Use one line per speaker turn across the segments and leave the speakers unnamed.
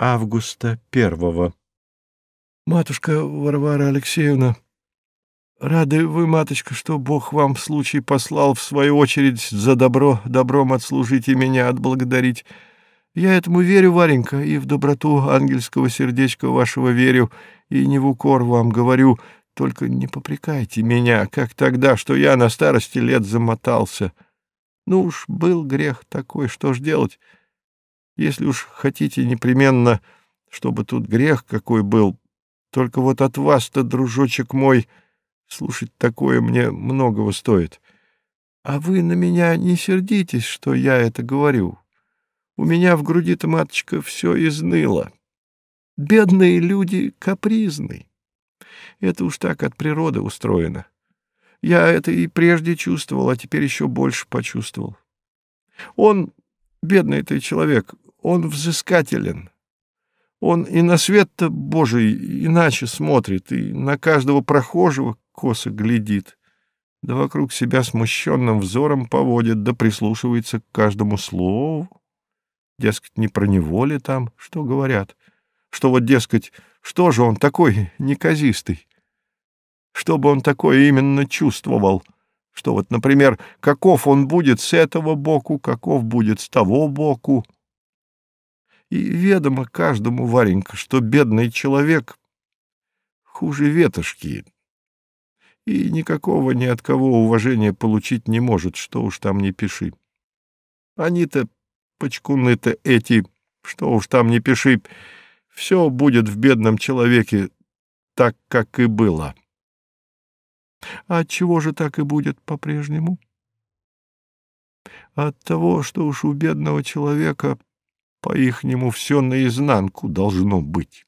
августа первого.
Матушка Варвара Алексеевна, рады вы, матушка, что Бог вам в случай послал, в свою очередь, за добро, добром отслужить и меня отблагодарить. Я этому верю, Варенька, и в доброту ангельского сердечка вашего верю, и не в укор вам говорю, только не попрекайте меня, как тогда, что я на старости лет замотался. Ну уж был грех такой, что ж делать? Если уж хотите непременно, чтобы тут грех какой был, только вот от вас-то, дружочек мой, слушать такое мне многого стоит. А вы на меня не сердитесь, что я это говорю. У меня в груди-то, маточка, все изныло. Бедные люди капризны. Это уж так от природы устроено. Я это и прежде чувствовал, а теперь еще больше почувствовал. Он, бедный ты человек, он взыскателен. Он и на свет-то Божий иначе смотрит, и на каждого прохожего косо глядит, да вокруг себя смущенным взором поводит, да прислушивается к каждому слову. Дескать, не про него ли там, что говорят? Что вот, дескать, что же он такой неказистый? Что бы он такое именно чувствовал? Что вот, например, каков он будет с этого боку, каков будет с того боку? И ведомо каждому, Варенька, что бедный человек хуже ветошки, и никакого ни от кого уважения получить не может, что уж там не пиши. Они-то, почкуны-то эти, что уж там не пиши, все будет в бедном человеке так, как и было. А от чего же так и будет по-прежнему? От того, что уж у бедного человека по-ихнему все наизнанку должно быть.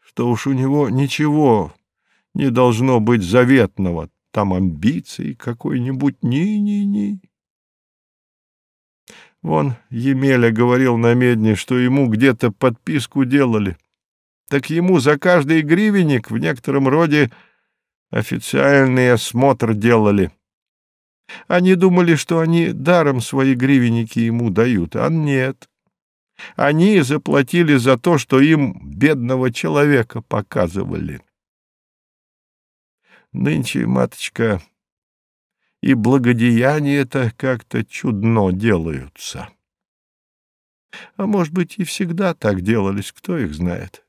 Что уж у него ничего не должно быть заветного, там амбиций какой-нибудь, ни-ни-ни. Вон Емеля говорил на медне, что ему где-то подписку делали. Так ему за каждый гривенник в некотором роде официальный осмотр делали. Они думали, что они даром свои гривенники ему дают, а нет. Они заплатили за то, что им бедного человека показывали. Нынче, маточка, и благодеяния-то как-то чудно делаются. А может быть, и всегда так делались, кто их знает.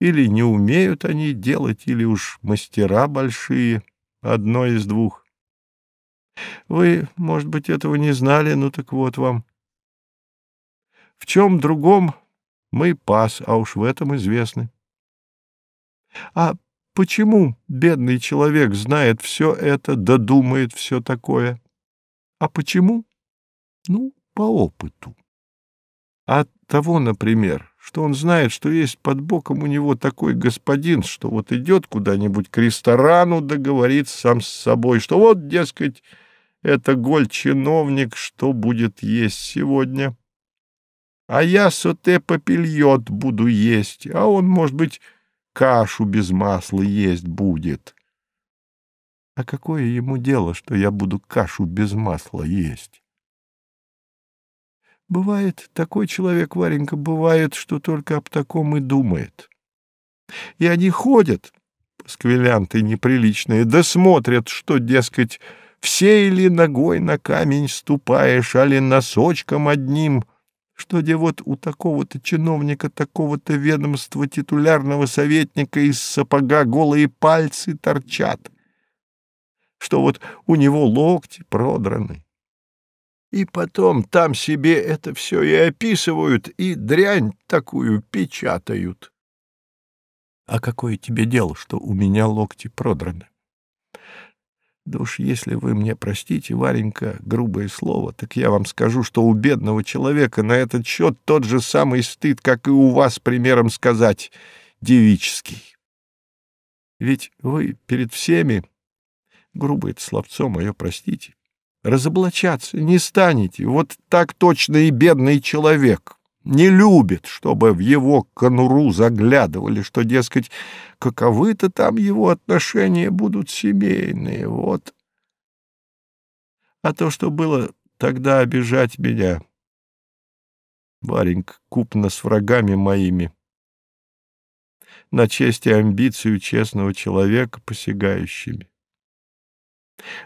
Или не умеют они делать, или уж мастера большие, одно из двух. Вы, может быть, этого не знали, ну так вот вам. В чем другом мы пас, а уж в этом известны. А почему бедный человек знает все это, додумает все такое? А почему? Ну, по опыту. От того, например, что он знает, что есть под боком у него такой господин, что вот идет куда-нибудь к ресторану, договорит сам с собой, что вот, дескать, это голь-чиновник, что будет есть сегодня а я соте попельет буду есть, а он, может быть, кашу без масла есть будет. А какое ему дело, что я буду кашу без масла есть? Бывает, такой человек, Варенька, бывает, что только об таком и думает. И они ходят, сквелянты неприличные, да смотрят, что, дескать, все или ногой на камень ступаешь, али носочком одним — что где вот у такого-то чиновника, такого-то ведомства титулярного советника из сапога голые пальцы торчат, что вот у него локти продраны. И потом там себе это все и описывают, и дрянь такую печатают. А какое тебе дело, что у меня локти продраны? Да уж если вы мне простите, Варенька, грубое слово, так я вам скажу, что у бедного человека на этот счет тот же самый стыд, как и у вас, примером сказать, девический. Ведь вы перед всеми, грубое словцо мое, простите, разоблачаться не станете. Вот так точно и бедный человек не любит, чтобы в его конуру заглядывали, что, дескать, каковы-то там его отношения будут семейные, вот. А то, что было тогда обижать меня, Варенька, купно с врагами моими. На честь и амбицию честного человека посягающими.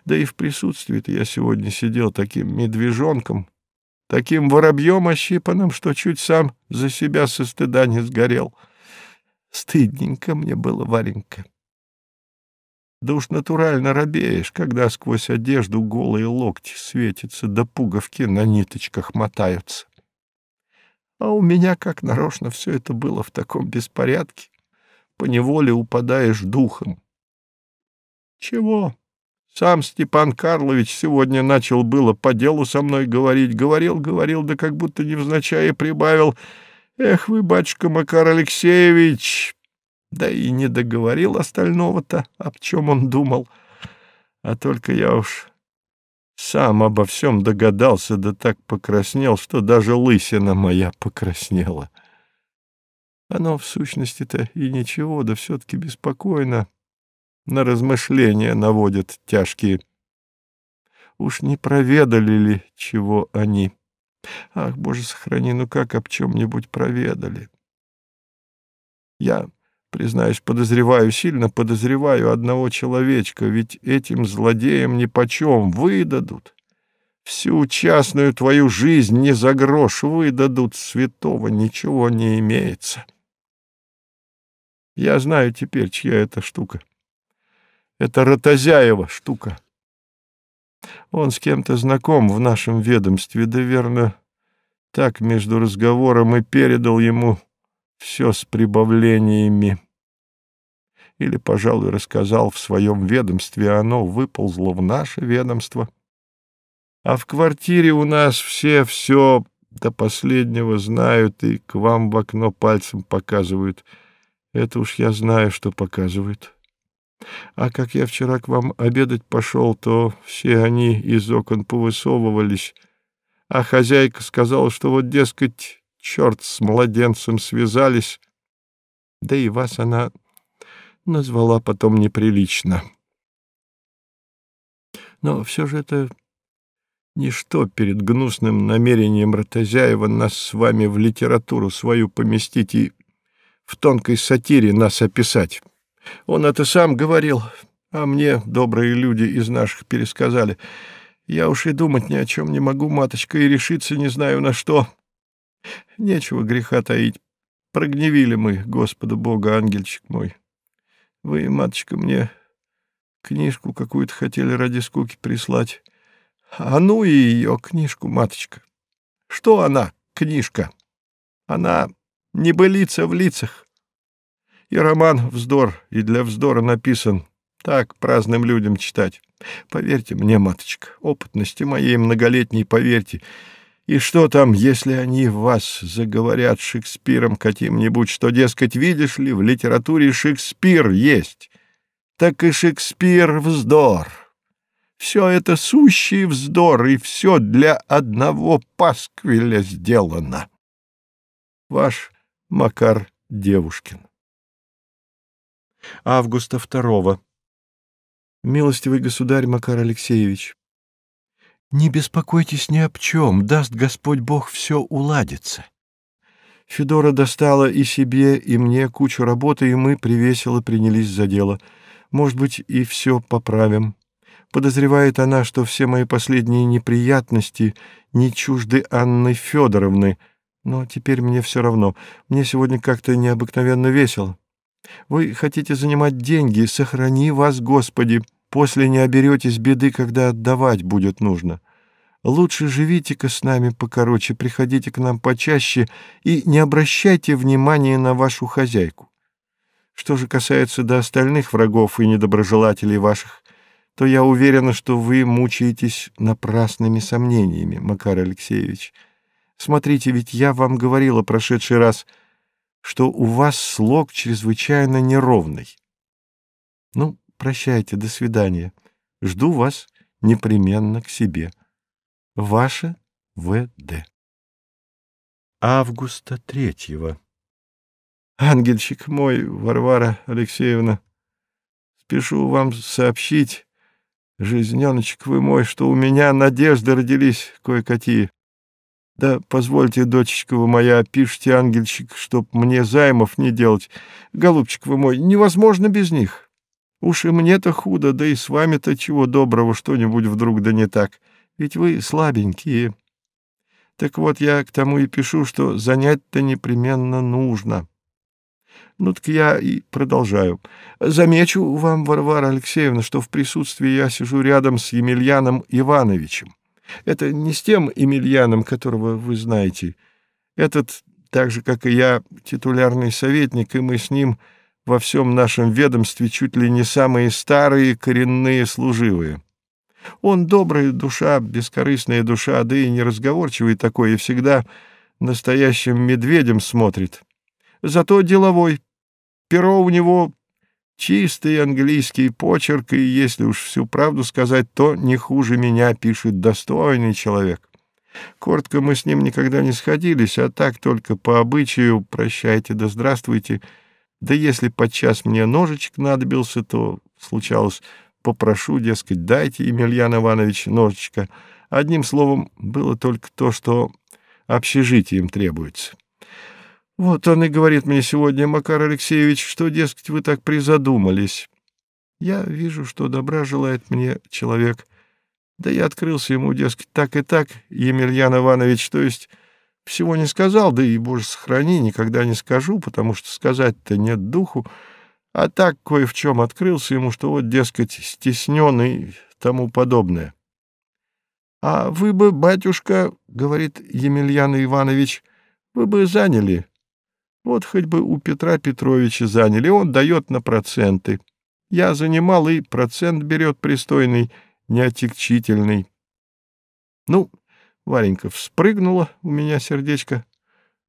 Да и в присутствии-то я сегодня сидел таким медвежонком, таким воробьем ощипанным, что чуть сам за себя со стыда не сгорел. Стыдненько мне было, Варенька. Да уж натурально робеешь, когда сквозь одежду голые локти светятся, да пуговки на ниточках мотаются. А у меня, как нарочно, все это было в таком беспорядке. Поневоле упадаешь духом. Чего? Сам Степан Карлович сегодня начал было по делу со мной говорить. Говорил, говорил, да как будто невзначай прибавил. Эх вы, батюшка Макар Алексеевич! Да и не договорил остального-то, об чем он думал. А только я уж сам обо всем догадался, да так покраснел, что даже лысина моя покраснела. Оно в сущности-то и ничего, да все-таки беспокойно на размышления наводят тяжкие. Уж не проведали ли, чего они? Ах, Боже, сохрани, ну как об чем-нибудь проведали? Я, признаюсь, подозреваю, сильно подозреваю одного человечка, ведь этим злодеям нипочем выдадут. Всю частную твою жизнь не за грош выдадут, святого ничего не имеется. Я знаю теперь, чья это штука. Это Ротозяева штука. Он с кем-то знаком в нашем ведомстве, да верно, так между разговором и передал ему все с прибавлениями. Или, пожалуй, рассказал в своем ведомстве, а оно выползло в наше ведомство. А в квартире у нас все все до последнего знают и к вам в окно пальцем показывают. Это уж я знаю, что показывают. А как я вчера к вам обедать пошел, то все они из окон повысовывались, а хозяйка сказала, что вот, дескать, черт с младенцем связались, да и вас она назвала потом неприлично. Но все же это ничто перед гнусным намерением Ротозяева нас с вами в литературу свою поместить и в тонкой сатире нас описать. Он это сам говорил, а мне добрые люди из наших пересказали. Я уж и думать ни о чем не могу, маточка, и решиться не знаю на что. Нечего греха таить. Прогневили мы Господа Бога, ангельчик мой. Вы, маточка, мне книжку какую-то хотели ради скуки прислать. А ну и ее книжку, маточка. Что она, книжка? Она небылица в лицах. И роман вздор, и для вздора написан. Так, праздным людям читать. Поверьте мне, маточка, опытности моей многолетней, поверьте. И что там, если они вас заговорят Шекспиром каким-нибудь, что, дескать, видишь ли, в литературе Шекспир есть, так и Шекспир вздор. Все это сущий вздор, и все для одного пасквиля сделано. Ваш Макар Девушкин августа второго. Милостивый государь Макар Алексеевич, не беспокойтесь ни об чем, даст Господь Бог все уладится. Федора достала и себе, и мне кучу работы, и мы привесело принялись за дело. Может быть, и все поправим. Подозревает она, что все мои последние неприятности не чужды Анны Федоровны, но теперь мне все равно. Мне сегодня как-то необыкновенно весело. Вы хотите занимать деньги, сохрани вас, Господи, после не оберетесь беды, когда отдавать будет нужно. Лучше живите-ка с нами покороче, приходите к нам почаще и не обращайте внимания на вашу хозяйку. Что же касается до остальных врагов и недоброжелателей ваших, то я уверена, что вы мучаетесь напрасными сомнениями, Макар Алексеевич. Смотрите, ведь я вам говорила прошедший раз — что у вас слог чрезвычайно неровный. Ну, прощайте, до свидания. Жду вас непременно к себе. Ваше В.Д. Августа третьего. Ангельчик мой, Варвара Алексеевна, спешу вам сообщить, жизненочек вы мой, что у меня надежды родились кое-какие. Да позвольте, дочечка вы моя, пишите, ангельчик, чтоб мне займов не делать. Голубчик вы мой, невозможно без них. Уж и мне-то худо, да и с вами-то чего доброго что-нибудь вдруг да не так. Ведь вы слабенькие. Так вот, я к тому и пишу, что занять-то непременно нужно. Ну так я и продолжаю. Замечу вам, Варвара Алексеевна, что в присутствии я сижу рядом с Емельяном Ивановичем. Это не с тем Емельяном, которого вы знаете. Этот, так же, как и я, титулярный советник, и мы с ним во всем нашем ведомстве чуть ли не самые старые коренные служивые. Он добрая душа, бескорыстная душа, да и неразговорчивый такой, и всегда настоящим медведем смотрит. Зато деловой. Перо у него Чистый английский почерк, и, если уж всю правду сказать, то не хуже меня пишет достойный человек. Коротко мы с ним никогда не сходились, а так только по обычаю «прощайте да здравствуйте». Да если подчас мне ножичек надобился, то, случалось, попрошу, дескать, дайте, Емельян Иванович, ножичка. Одним словом, было только то, что общежитием требуется. Вот он и говорит мне сегодня, Макар Алексеевич, что, дескать, вы так призадумались. Я вижу, что добра желает мне человек. Да я открылся ему, дескать, так и так, Емельян Иванович, то есть всего не сказал, да и, боже, сохрани, никогда не скажу, потому что сказать-то нет духу, а так кое в чем открылся ему, что вот, дескать, стесненный тому подобное. — А вы бы, батюшка, — говорит Емельян Иванович, — вы бы заняли вот хоть бы у Петра Петровича заняли, он дает на проценты. Я занимал, и процент берет пристойный, неотягчительный. Ну, Варенька вспрыгнула у меня сердечко.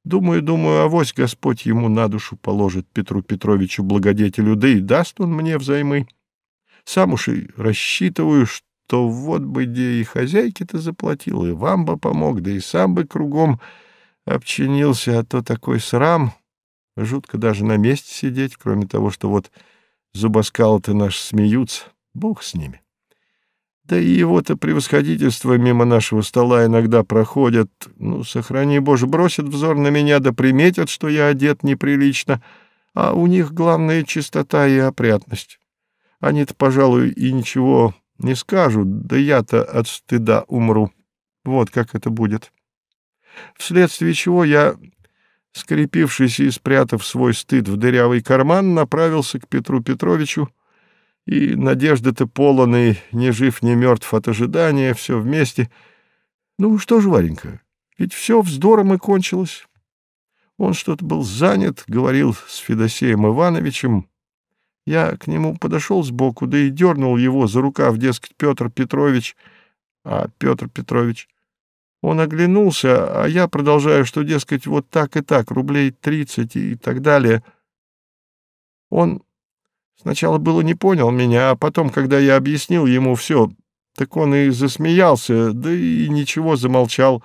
Думаю, думаю, авось Господь ему на душу положит Петру Петровичу благодетелю, да и даст он мне взаймы. Сам уж и рассчитываю, что вот бы где и хозяйке-то заплатил, и вам бы помог, да и сам бы кругом обчинился, а то такой срам Жутко даже на месте сидеть, кроме того, что вот зубоскалы-то наши смеются. Бог с ними. Да и его-то превосходительство мимо нашего стола иногда проходят. Ну, сохрани, Боже, бросят взор на меня, да приметят, что я одет неприлично. А у них главная чистота и опрятность. Они-то, пожалуй, и ничего не скажут, да я-то от стыда умру. Вот как это будет. Вследствие чего я скрепившись и спрятав свой стыд в дырявый карман, направился к Петру Петровичу, и надежда-то полоны, ни жив, ни мертв от ожидания, все вместе. Ну что ж, Варенька, ведь все вздором и кончилось. Он что-то был занят, говорил с Федосеем Ивановичем. Я к нему подошел сбоку, да и дернул его за рукав, дескать, Петр Петрович. А Петр Петрович он оглянулся, а я продолжаю, что, дескать, вот так и так, рублей тридцать и так далее. Он сначала было не понял меня, а потом, когда я объяснил ему все, так он и засмеялся, да и ничего замолчал.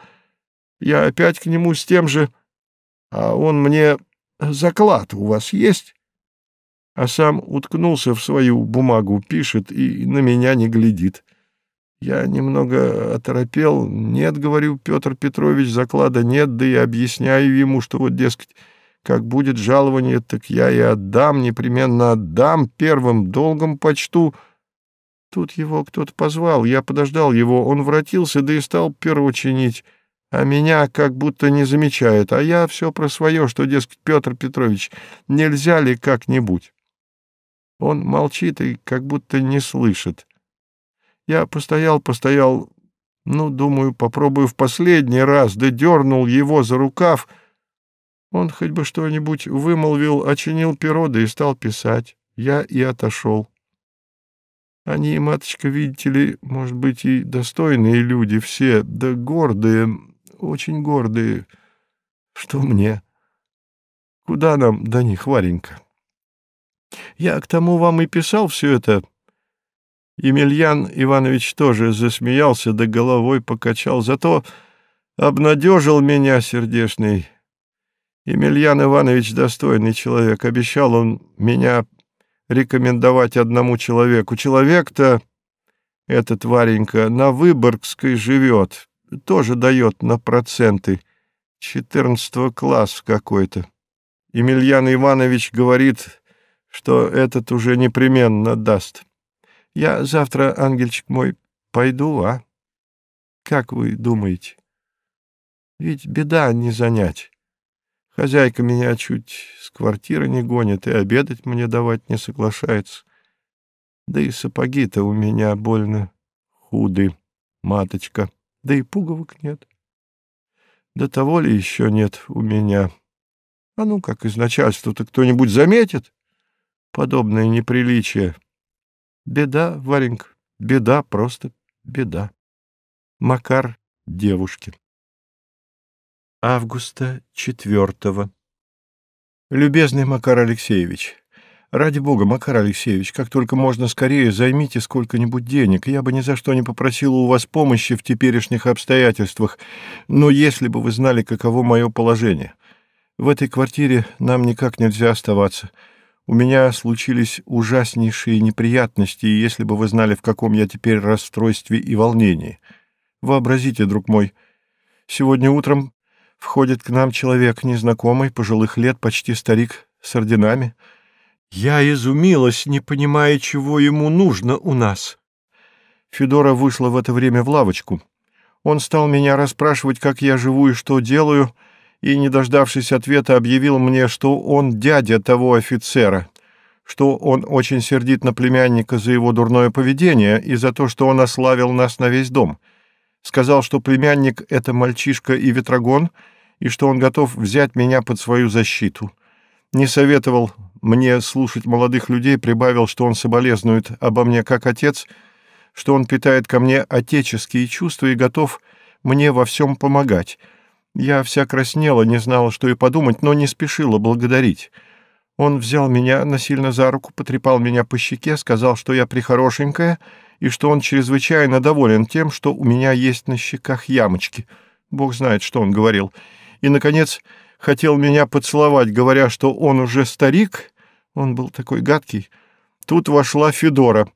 Я опять к нему с тем же, а он мне «Заклад у вас есть?» А сам уткнулся в свою бумагу, пишет и на меня не глядит. Я немного оторопел. Нет, говорю, Петр Петрович, заклада нет, да и объясняю ему, что вот, дескать, как будет жалование, так я и отдам, непременно отдам, первым долгом почту. Тут его кто-то позвал, я подождал его, он вратился, да и стал перо чинить, а меня как будто не замечает, а я все про свое, что, дескать, Петр Петрович, нельзя ли как-нибудь? Он молчит и как будто не слышит. Я постоял, постоял, ну, думаю, попробую в последний раз, да дернул его за рукав. Он хоть бы что-нибудь вымолвил, очинил перо, да и стал писать. Я и отошел. Они, маточка, видите ли, может быть, и достойные люди все, да гордые, очень гордые. Что мне? Куда нам до них, Варенька? Я к тому вам и писал все это, — Емельян Иванович тоже засмеялся, да головой покачал, зато обнадежил меня сердешный. Емельян Иванович достойный человек, обещал он меня рекомендовать одному человеку. Человек-то, этот Варенька, на Выборгской живет, тоже дает на проценты. Четырнадцатого класса какой-то. Емельян Иванович говорит, что этот уже непременно даст. Я завтра, ангельчик мой, пойду, а? Как вы думаете? Ведь беда не занять. Хозяйка меня чуть с квартиры не гонит и обедать мне давать не соглашается. Да и сапоги-то у меня больно худы, маточка, да и пуговок нет. До того ли еще нет у меня? А ну, как из начальства-то кто-нибудь заметит? Подобное неприличие. Беда, Варенька, беда, просто беда. Макар Девушкин. Августа четвертого. Любезный Макар Алексеевич, ради бога, Макар Алексеевич, как только можно скорее займите сколько-нибудь денег. Я бы ни за что не попросил у вас помощи в теперешних обстоятельствах, но если бы вы знали, каково мое положение. В этой квартире нам никак нельзя оставаться. У меня случились ужаснейшие неприятности, и если бы вы знали, в каком я теперь расстройстве и волнении. Вообразите, друг мой, сегодня утром Входит к нам человек незнакомый, пожилых лет, почти старик, с орденами. Я изумилась, не понимая, чего ему нужно у нас. Федора вышла в это время в лавочку. Он стал меня расспрашивать, как я живу и что делаю, и, не дождавшись ответа, объявил мне, что он дядя того офицера, что он очень сердит на племянника за его дурное поведение и за то, что он ославил нас на весь дом. Сказал, что племянник — это мальчишка и ветрогон — и что он готов взять меня под свою защиту. Не советовал мне слушать молодых людей, прибавил, что он соболезнует обо мне как отец, что он питает ко мне отеческие чувства и готов мне во всем помогать. Я вся краснела, не знала, что и подумать, но не спешила благодарить. Он взял меня насильно за руку, потрепал меня по щеке, сказал, что я прихорошенькая, и что он чрезвычайно доволен тем, что у меня есть на щеках ямочки. Бог знает, что он говорил и, наконец, хотел меня поцеловать, говоря, что он уже старик, он был такой гадкий. Тут вошла Федора.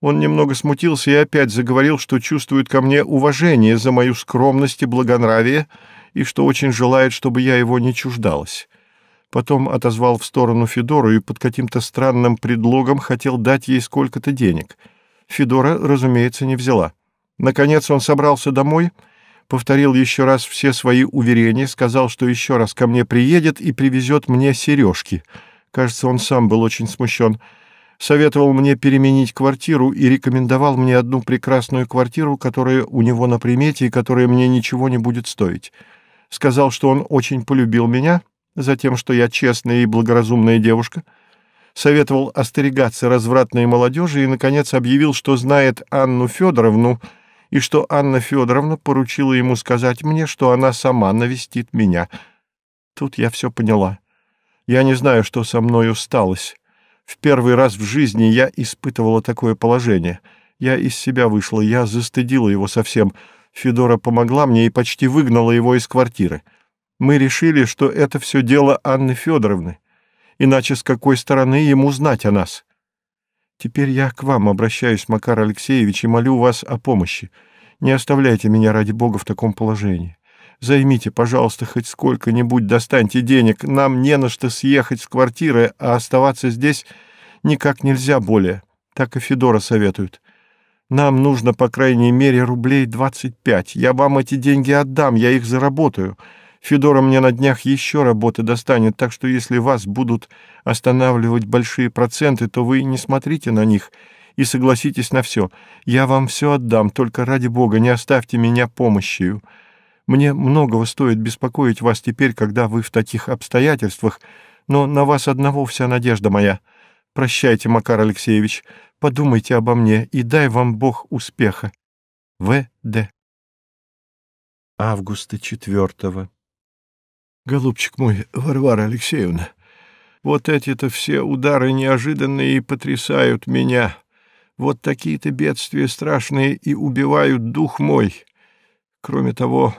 Он немного смутился и опять заговорил, что чувствует ко мне уважение за мою скромность и благонравие, и что очень желает, чтобы я его не чуждалась. Потом отозвал в сторону Федору и под каким-то странным предлогом хотел дать ей сколько-то денег. Федора, разумеется, не взяла. Наконец он собрался домой — повторил еще раз все свои уверения, сказал, что еще раз ко мне приедет и привезет мне сережки. Кажется, он сам был очень смущен. Советовал мне переменить квартиру и рекомендовал мне одну прекрасную квартиру, которая у него на примете и которая мне ничего не будет стоить. Сказал, что он очень полюбил меня, за тем, что я честная и благоразумная девушка. Советовал остерегаться развратной молодежи и, наконец, объявил, что знает Анну Федоровну, и что Анна Федоровна поручила ему сказать мне, что она сама навестит меня. Тут я все поняла. Я не знаю, что со мной усталось. В первый раз в жизни я испытывала такое положение. Я из себя вышла, я застыдила его совсем. Федора помогла мне и почти выгнала его из квартиры. Мы решили, что это все дело Анны Федоровны. Иначе с какой стороны ему знать о нас?» Теперь я к вам обращаюсь, Макар Алексеевич, и молю вас о помощи. Не оставляйте меня ради Бога в таком положении. Займите, пожалуйста, хоть сколько-нибудь, достаньте денег. Нам не на что съехать с квартиры, а оставаться здесь никак нельзя более. Так и Федора советует. Нам нужно, по крайней мере, рублей двадцать пять. Я вам эти деньги отдам, я их заработаю. Федора мне на днях еще работы достанет, так что если вас будут останавливать большие проценты, то вы не смотрите на них и согласитесь на все. Я вам все отдам, только ради бога не оставьте меня помощью. Мне многого стоит беспокоить вас теперь, когда вы в таких обстоятельствах, но на вас одного вся надежда моя. Прощайте, Макар Алексеевич, подумайте обо мне и дай вам Бог успеха. В. Д. Августа четвертого. Голубчик мой, Варвара Алексеевна, вот эти-то все удары неожиданные и потрясают меня. Вот такие-то бедствия страшные и убивают дух мой. Кроме того,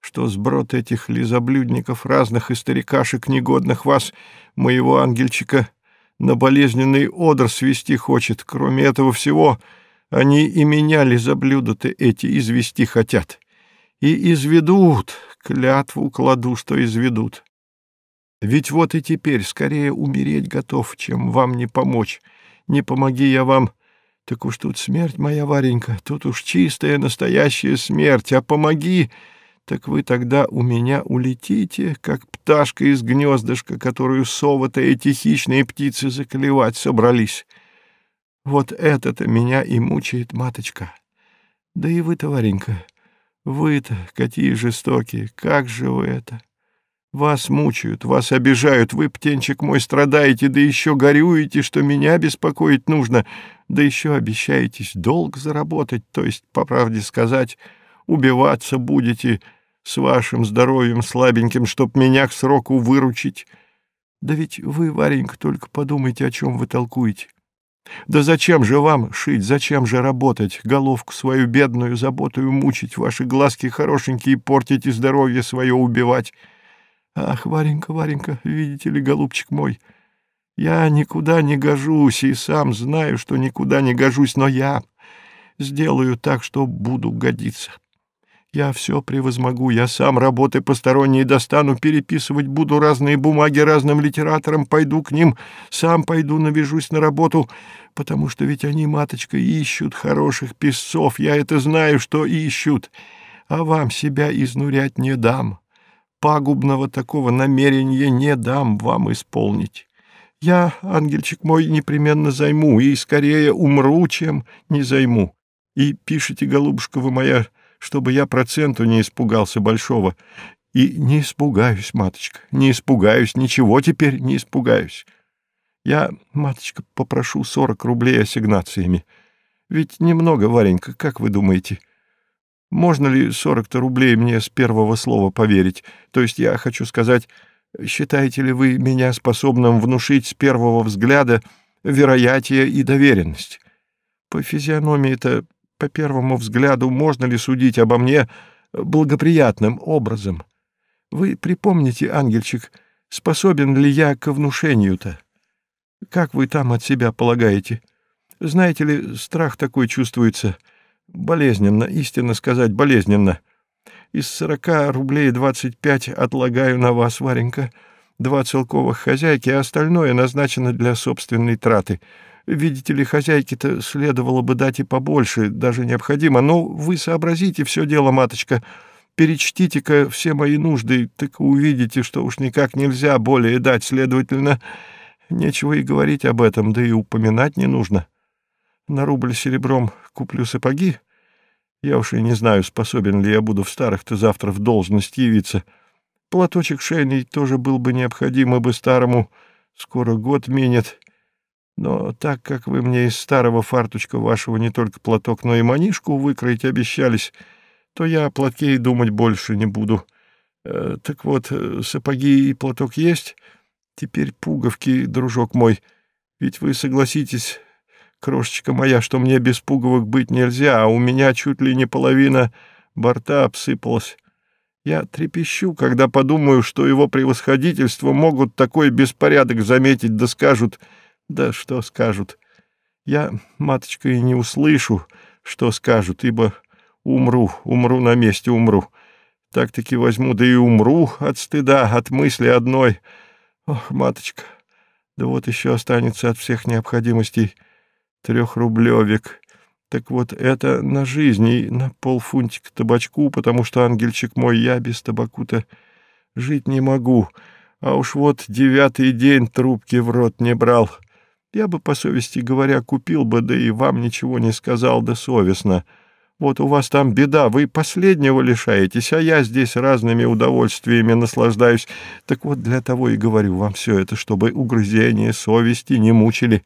что сброд этих лизоблюдников разных и старикашек, негодных вас, моего ангельчика, на болезненный одр свести хочет. Кроме этого всего, они и меня лизоблюда-то эти извести хотят. И изведут, клятву кладу, что изведут. Ведь вот и теперь скорее умереть готов, чем вам не помочь. Не помоги я вам, так уж тут смерть моя, Варенька, тут уж чистая настоящая смерть, а помоги, так вы тогда у меня улетите, как пташка из гнездышка, которую совы-то эти хищные птицы заклевать собрались. Вот это-то меня и мучает, маточка. Да и вы, товаренька, вы-то какие жестокие, как же вы это? Вас мучают, вас обижают, вы, птенчик мой, страдаете, да еще горюете, что меня беспокоить нужно, да еще обещаетесь долг заработать, то есть, по правде сказать, убиваться будете с вашим здоровьем слабеньким, чтоб меня к сроку выручить. Да ведь вы, Варенька, только подумайте, о чем вы толкуете. Да зачем же вам шить, зачем же работать, головку свою бедную, заботую мучить, ваши глазки хорошенькие портить и здоровье свое убивать? Ах, Варенька, Варенька, видите ли, голубчик мой, я никуда не гожусь и сам знаю, что никуда не гожусь, но я сделаю так, что буду годиться. Я все превозмогу, я сам работы посторонние достану, переписывать буду разные бумаги разным литераторам, пойду к ним, сам пойду навяжусь на работу, потому что ведь они, маточка, ищут хороших писцов, я это знаю, что ищут, а вам себя изнурять не дам» пагубного такого намерения не дам вам исполнить. Я, ангельчик мой, непременно займу, и скорее умру, чем не займу. И пишите, голубушка вы моя, чтобы я проценту не испугался большого. И не испугаюсь, маточка, не испугаюсь, ничего теперь не испугаюсь. Я, маточка, попрошу сорок рублей ассигнациями. Ведь немного, Варенька, как вы думаете?» Можно ли сорок-то рублей мне с первого слова поверить? То есть я хочу сказать, считаете ли вы меня способным внушить с первого взгляда вероятие и доверенность? По физиономии-то, по первому взгляду, можно ли судить обо мне благоприятным образом? Вы припомните, ангельчик, способен ли я к внушению-то? Как вы там от себя полагаете? Знаете ли, страх такой чувствуется — Болезненно, истинно сказать, болезненно. Из сорока рублей двадцать пять отлагаю на вас, Варенька. Два целковых хозяйки, а остальное назначено для собственной траты. Видите ли, хозяйке-то следовало бы дать и побольше, даже необходимо. Но вы сообразите все дело, маточка. Перечтите-ка все мои нужды, так увидите, что уж никак нельзя более дать. Следовательно, нечего и говорить об этом, да и упоминать не нужно. На рубль серебром куплю сапоги. Я уж и не знаю, способен ли я буду в старых-то завтра в должность явиться. Платочек шейный тоже был бы необходим, ибо старому скоро год минет. Но так как вы мне из старого фарточка вашего не только платок, но и манишку выкроить обещались, то я о платке и думать больше не буду. Э, так вот, э, сапоги и платок есть. Теперь пуговки, дружок мой. Ведь вы согласитесь, крошечка моя, что мне без пуговок быть нельзя, а у меня чуть ли не половина борта обсыпалась. Я трепещу, когда подумаю, что его превосходительство могут такой беспорядок заметить, да скажут... Да что скажут? Я, маточка, и не услышу, что скажут, ибо умру, умру на месте, умру. Так-таки возьму, да и умру от стыда, от мысли одной. Ох, маточка, да вот еще останется от всех необходимостей трехрублевик. Так вот, это на жизнь и на полфунтика табачку, потому что, ангельчик мой, я без табаку-то жить не могу. А уж вот девятый день трубки в рот не брал. Я бы, по совести говоря, купил бы, да и вам ничего не сказал, да совестно. Вот у вас там беда, вы последнего лишаетесь, а я здесь разными удовольствиями наслаждаюсь. Так вот для того и говорю вам все это, чтобы угрызения совести не мучили».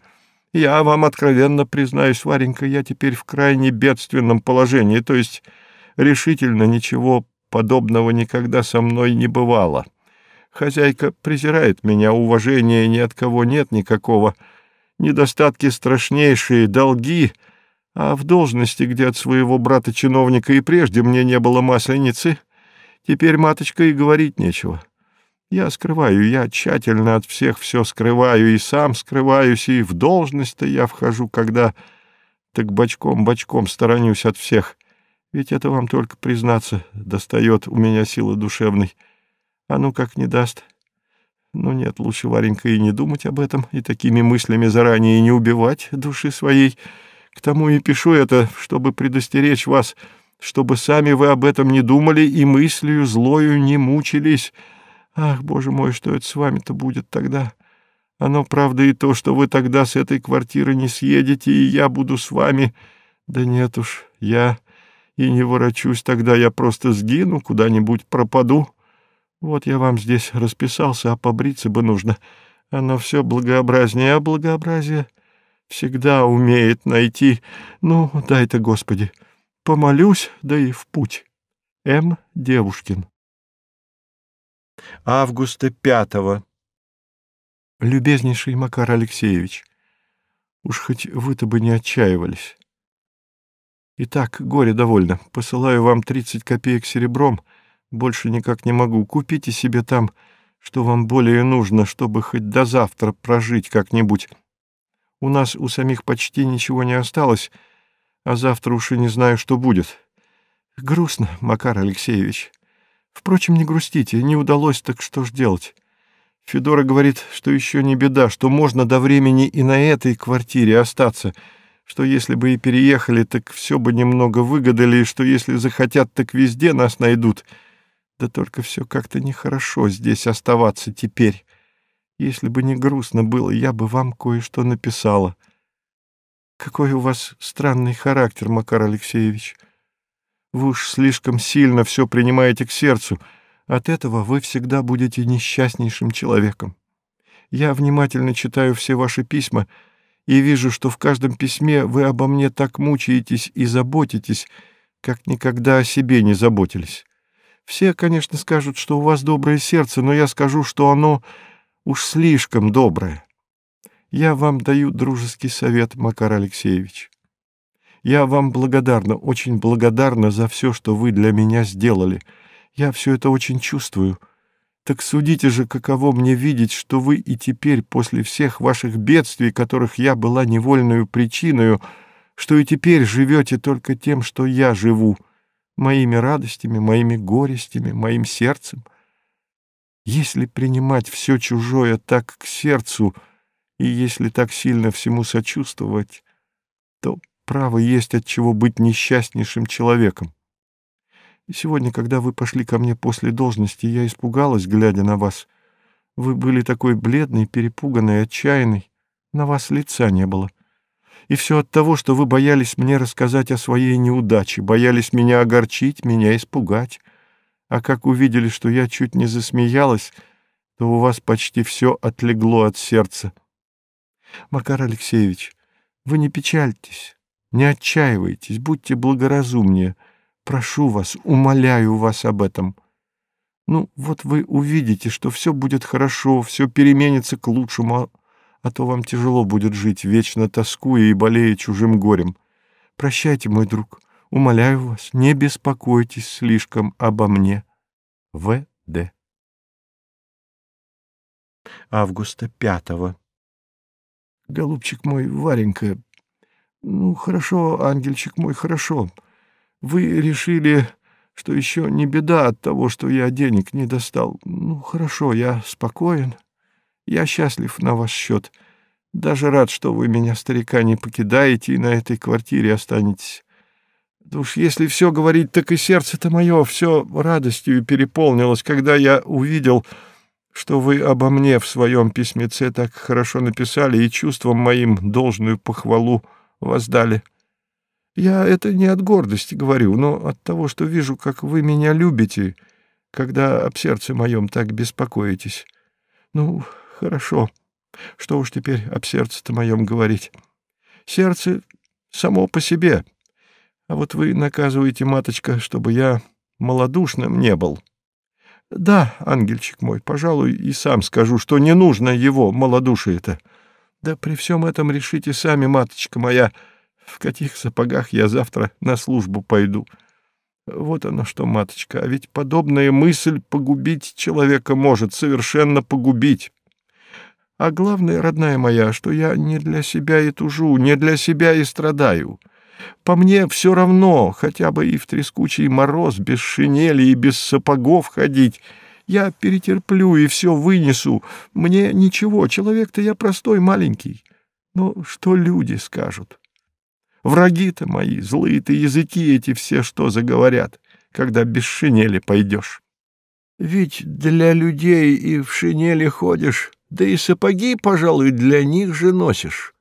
Я вам откровенно признаюсь, Варенька, я теперь в крайне бедственном положении, то есть решительно ничего подобного никогда со мной не бывало. Хозяйка презирает меня, уважения ни от кого нет никакого, недостатки страшнейшие, долги, а в должности, где от своего брата-чиновника и прежде мне не было масленицы, теперь, маточка, и говорить нечего. Я скрываю, я тщательно от всех все скрываю, и сам скрываюсь, и в должность-то я вхожу, когда так бочком-бочком сторонюсь от всех. Ведь это вам только признаться достает у меня силы душевной. А ну как не даст. Ну нет, лучше, Варенька, и не думать об этом, и такими мыслями заранее не убивать души своей. К тому и пишу это, чтобы предостеречь вас, чтобы сами вы об этом не думали и мыслью злою не мучились. Ах, боже мой, что это с вами-то будет тогда? Оно правда и то, что вы тогда с этой квартиры не съедете, и я буду с вами. Да нет уж, я и не ворочусь тогда, я просто сгину, куда-нибудь пропаду. Вот я вам здесь расписался, а побриться бы нужно. Оно все благообразнее, а благообразие всегда умеет найти. Ну, дай-то, Господи, помолюсь, да и в путь. М. Девушкин.
Августа пятого.
Любезнейший Макар Алексеевич, уж хоть вы-то бы не отчаивались. Итак, горе довольно. Посылаю вам тридцать копеек серебром. Больше никак не могу. Купите себе там, что вам более нужно, чтобы хоть до завтра прожить как-нибудь. У нас у самих почти ничего не осталось, а завтра уж и не знаю, что будет. Грустно, Макар Алексеевич. Впрочем, не грустите, не удалось, так что ж делать? Федора говорит, что еще не беда, что можно до времени и на этой квартире остаться, что если бы и переехали, так все бы немного выгадали, и что если захотят, так везде нас найдут. Да только все как-то нехорошо здесь оставаться теперь. Если бы не грустно было, я бы вам кое-что написала. Какой у вас странный характер, Макар Алексеевич. Вы уж слишком сильно все принимаете к сердцу — от этого вы всегда будете несчастнейшим человеком. Я внимательно читаю все ваши письма и вижу, что в каждом письме вы обо мне так мучаетесь и заботитесь, как никогда о себе не заботились. Все, конечно, скажут, что у вас доброе сердце, но я скажу, что оно уж слишком доброе. Я вам даю дружеский совет, Макар Алексеевич. Я вам благодарна, очень благодарна за все, что вы для меня сделали — я все это очень чувствую. Так судите же, каково мне видеть, что вы и теперь, после всех ваших бедствий, которых я была невольную причиной, что и теперь живете только тем, что я живу, моими радостями, моими горестями, моим сердцем. Если принимать все чужое так к сердцу, и если так сильно всему сочувствовать, то право есть от чего быть несчастнейшим человеком. Сегодня, когда вы пошли ко мне после должности, я испугалась, глядя на вас. Вы были такой бледный, перепуганный, отчаянный. На вас лица не было. И все от того, что вы боялись мне рассказать о своей неудаче, боялись меня огорчить, меня испугать. А как увидели, что я чуть не засмеялась, то у вас почти все отлегло от сердца. Макар Алексеевич, вы не печальтесь, не отчаивайтесь, будьте благоразумнее — Прошу вас, умоляю вас об этом. Ну, вот вы увидите, что все будет хорошо, все переменится к лучшему, а, то вам тяжело будет жить, вечно тоскуя и болея чужим горем. Прощайте, мой друг, умоляю вас, не беспокойтесь слишком обо мне. В. Д.
Августа пятого.
Голубчик мой, Варенька, ну, хорошо, ангельчик мой, хорошо. Вы решили, что еще не беда от того, что я денег не достал. Ну, хорошо, я спокоен. Я счастлив на ваш счет. Даже рад, что вы меня, старика, не покидаете и на этой квартире останетесь. Да уж если все говорить, так и сердце-то мое все радостью переполнилось, когда я увидел, что вы обо мне в своем письмеце так хорошо написали и чувством моим должную похвалу воздали. Я это не от гордости говорю, но от того, что вижу, как вы меня любите, когда об сердце моем так беспокоитесь. Ну, хорошо. Что уж теперь об сердце-то моем говорить? Сердце само по себе. А вот вы наказываете, маточка, чтобы я малодушным не был. Да, ангельчик мой, пожалуй, и сам скажу, что не нужно его малодушие-то. Да при всем этом решите сами, маточка моя, — в каких сапогах я завтра на службу пойду. Вот оно что, маточка, а ведь подобная мысль погубить человека может, совершенно погубить. А главное, родная моя, что я не для себя и тужу, не для себя и страдаю. По мне все равно, хотя бы и в трескучий мороз, без шинели и без сапогов ходить. Я перетерплю и все вынесу. Мне ничего, человек-то я простой, маленький. Но что люди скажут? Враги-то мои, злые-то языки эти все что заговорят, когда без шинели пойдешь. Ведь для людей и в шинели ходишь, да и сапоги, пожалуй, для них же носишь.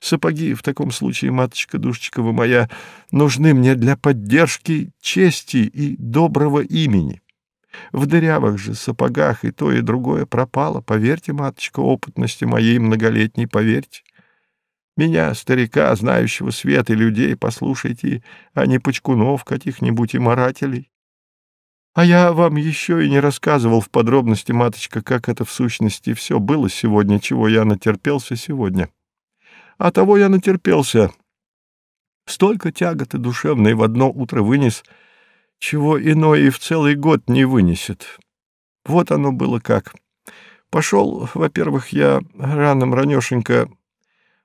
Сапоги в таком случае, маточка-душечка моя, нужны мне для поддержки чести и доброго имени. В дырявых же сапогах и то, и другое пропало, поверьте, маточка, опытности моей многолетней, поверьте. Меня, старика, знающего свет и людей, послушайте, а не почкунов каких-нибудь и марателей. А я вам еще и не рассказывал в подробности, маточка, как это в сущности все было сегодня, чего я натерпелся сегодня. А того я натерпелся. Столько тяготы душевной в одно утро вынес — чего иное и в целый год не вынесет. Вот оно было как. Пошел, во-первых, я раном ранешенько,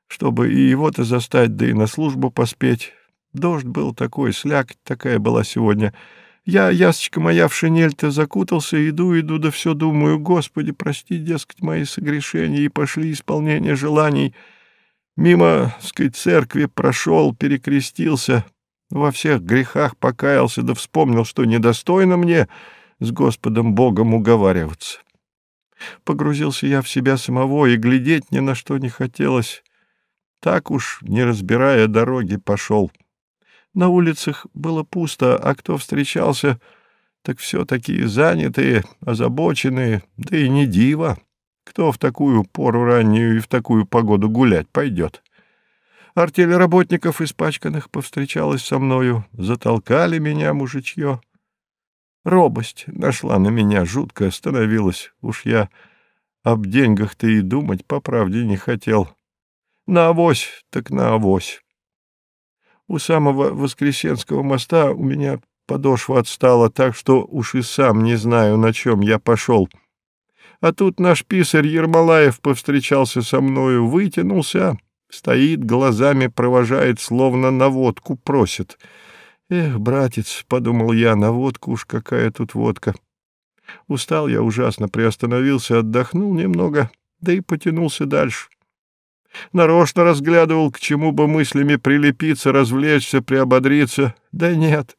чтобы и его-то застать, да и на службу поспеть. Дождь был такой, слякоть такая была сегодня. Я, ясочка моя, в шинель-то закутался, иду, иду, да все думаю, Господи, прости, дескать, мои согрешения, и пошли исполнение желаний. Мимо, сказать, церкви прошел, перекрестился, во всех грехах покаялся, да вспомнил, что недостойно мне с Господом Богом уговариваться. Погрузился я в себя самого, и глядеть ни на что не хотелось. Так уж, не разбирая дороги, пошел. На улицах было пусто, а кто встречался, так все такие занятые, озабоченные, да и не диво. Кто в такую пору раннюю и в такую погоду гулять пойдет? Артель работников, испачканных, повстречалась со мною, затолкали меня, мужичье. Робость нашла на меня, жутко остановилась. Уж я об деньгах-то и думать по правде не хотел. На авось, так на авось. У самого Воскресенского моста у меня подошва отстала, так что уж и сам не знаю, на чем я пошел. А тут наш писарь Ермолаев повстречался со мною, вытянулся, Стоит, глазами провожает, словно на водку просит. Эх, братец, — подумал я, — на водку уж какая тут водка. Устал я ужасно, приостановился, отдохнул немного, да и потянулся дальше. Нарочно разглядывал, к чему бы мыслями прилепиться, развлечься, приободриться. Да нет,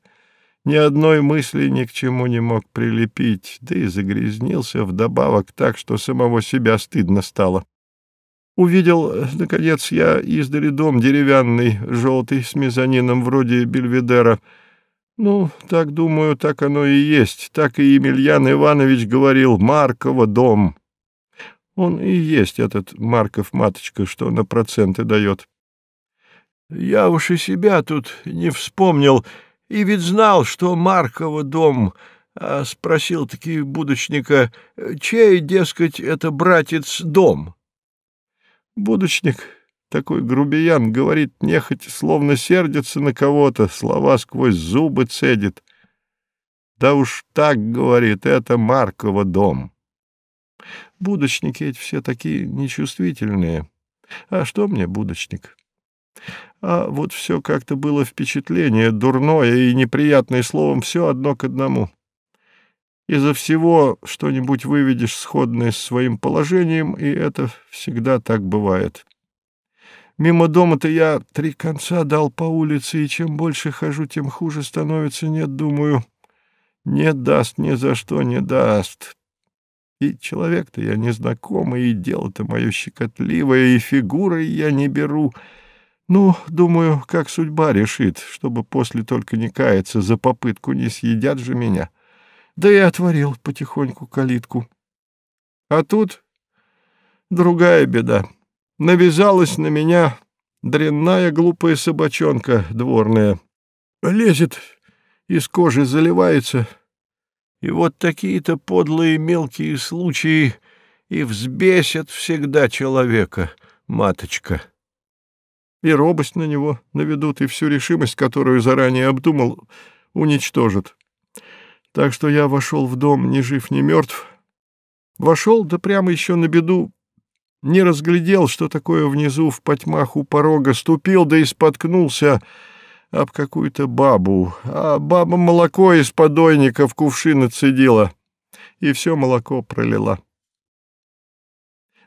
ни одной мысли ни к чему не мог прилепить, да и загрязнился вдобавок так, что самого себя стыдно стало. Увидел, наконец, я издали дом деревянный, желтый, с мезонином вроде бельведера. Ну, так, думаю, так оно и есть. Так и Емельян Иванович говорил, Маркова дом. Он и есть этот Марков маточка, что на проценты дает. Я уж и себя тут не вспомнил, и ведь знал, что Маркова дом, а спросил-таки будочника, чей, дескать, это братец дом? Будочник, такой грубиян, говорит нехотя, словно сердится на кого-то, слова сквозь зубы цедит. Да уж так, говорит, это Маркова дом. Будочники эти все такие нечувствительные. А что мне будочник? А вот все как-то было впечатление, дурное и неприятное словом, все одно к одному. Изо всего что-нибудь выведешь сходное с своим положением, и это всегда так бывает. Мимо дома-то я три конца дал по улице, и чем больше хожу, тем хуже становится. Нет, думаю, не даст, ни за что не даст. И человек-то я незнакомый, и дело-то мое щекотливое, и фигурой я не беру. Ну, думаю, как судьба решит, чтобы после только не каяться, за попытку не съедят же меня да и отворил потихоньку калитку. А тут другая беда. Навязалась на меня дрянная глупая собачонка дворная. Лезет, из кожи заливается. И вот такие-то подлые мелкие случаи и взбесят всегда человека, маточка. И робость на него наведут, и всю решимость, которую заранее обдумал, уничтожат. Так что я вошел в дом ни жив, ни мертв. Вошел, да прямо еще на беду Не разглядел, что такое внизу в потьмах у порога, ступил да и споткнулся об какую-то бабу, а баба молоко из подойника в кувшин цедила и все молоко пролила.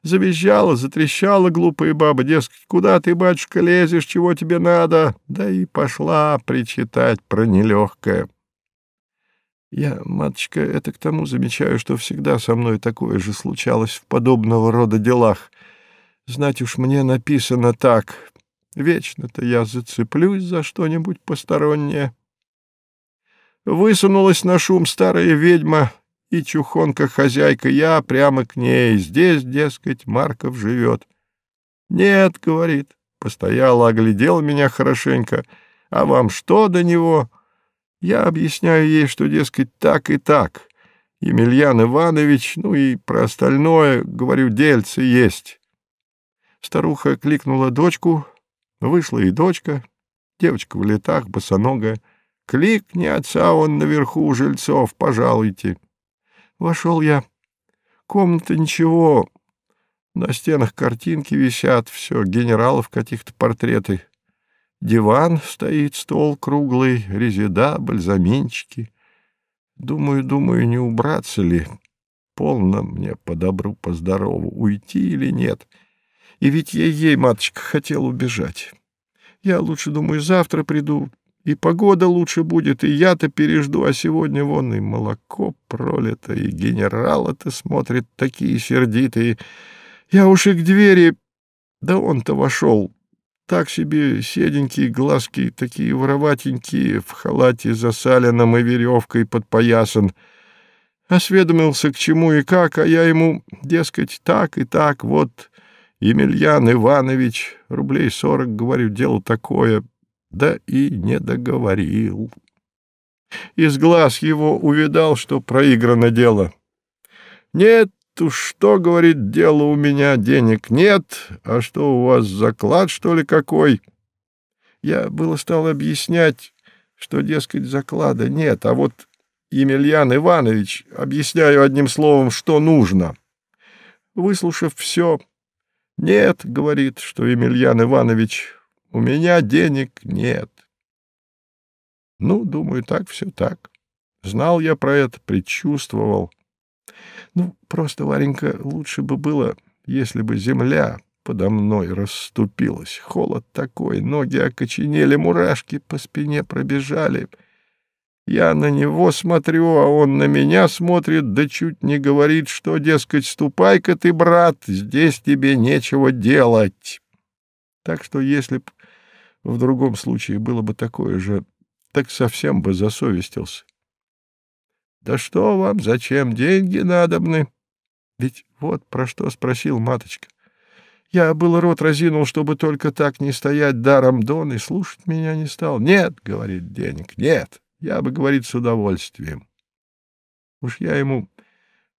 Завизжала, затрещала глупая баба, дескать, куда ты, батюшка, лезешь, чего тебе надо? Да и пошла причитать про нелегкое. Я, маточка, это к тому замечаю, что всегда со мной такое же случалось в подобного рода делах. Знать уж мне написано так. Вечно-то я зацеплюсь за что-нибудь постороннее. Высунулась на шум старая ведьма и чухонка-хозяйка, я прямо к ней. Здесь, дескать, Марков живет. Нет, говорит, постояла, оглядела меня хорошенько. А вам что до него? Я объясняю ей, что, дескать, так и так. Емельян Иванович, ну и про остальное, говорю, дельцы есть. Старуха кликнула дочку, вышла и дочка, девочка в летах, босоногая. Кликни отца, он наверху у жильцов, пожалуйте. Вошел я. Комната ничего. На стенах картинки висят, все, генералов каких-то портреты. Диван стоит, стол круглый, резида, бальзаминчики. Думаю, думаю, не убраться ли. Полно мне по добру, по здорову, уйти или нет. И ведь ей-ей, маточка, хотел убежать. Я лучше, думаю, завтра приду, и погода лучше будет, и я-то пережду, а сегодня вон и молоко пролито, и генерал-то смотрит такие сердитые. Я уж и к двери... Да он-то вошел. Так себе седенькие глазки, такие вороватенькие, в халате засаленном и веревкой подпоясан. Осведомился, к чему и как, а я ему, дескать, так и так, вот... Емельян Иванович, рублей сорок, говорю, дело такое, да и не договорил. Из глаз его увидал, что проиграно дело. «Нет уж, что, — говорит, — дело у меня, денег нет, а что у вас, заклад, что ли, какой?» Я было стал объяснять, что, дескать, заклада нет, а вот Емельян Иванович, объясняю одним словом, что нужно. Выслушав все, «Нет, — говорит, — что Емельян Иванович у меня денег нет. Ну, думаю, так все так. Знал я про это, предчувствовал. Ну, просто, Варенька, лучше бы было, если бы земля подо мной расступилась. Холод такой, ноги окоченели, мурашки по спине пробежали. Я на него смотрю, а он на меня смотрит, да чуть не говорит, что, дескать, ступай-ка ты, брат, здесь тебе нечего делать. Так что если б в другом случае было бы такое же, так совсем бы засовестился. Да что вам, зачем деньги надобны? Ведь вот про что спросил маточка. Я был рот разинул, чтобы только так не стоять даром дон, и слушать меня не стал. Нет, — говорит, — денег нет. Я бы, говорит, с удовольствием. Уж я ему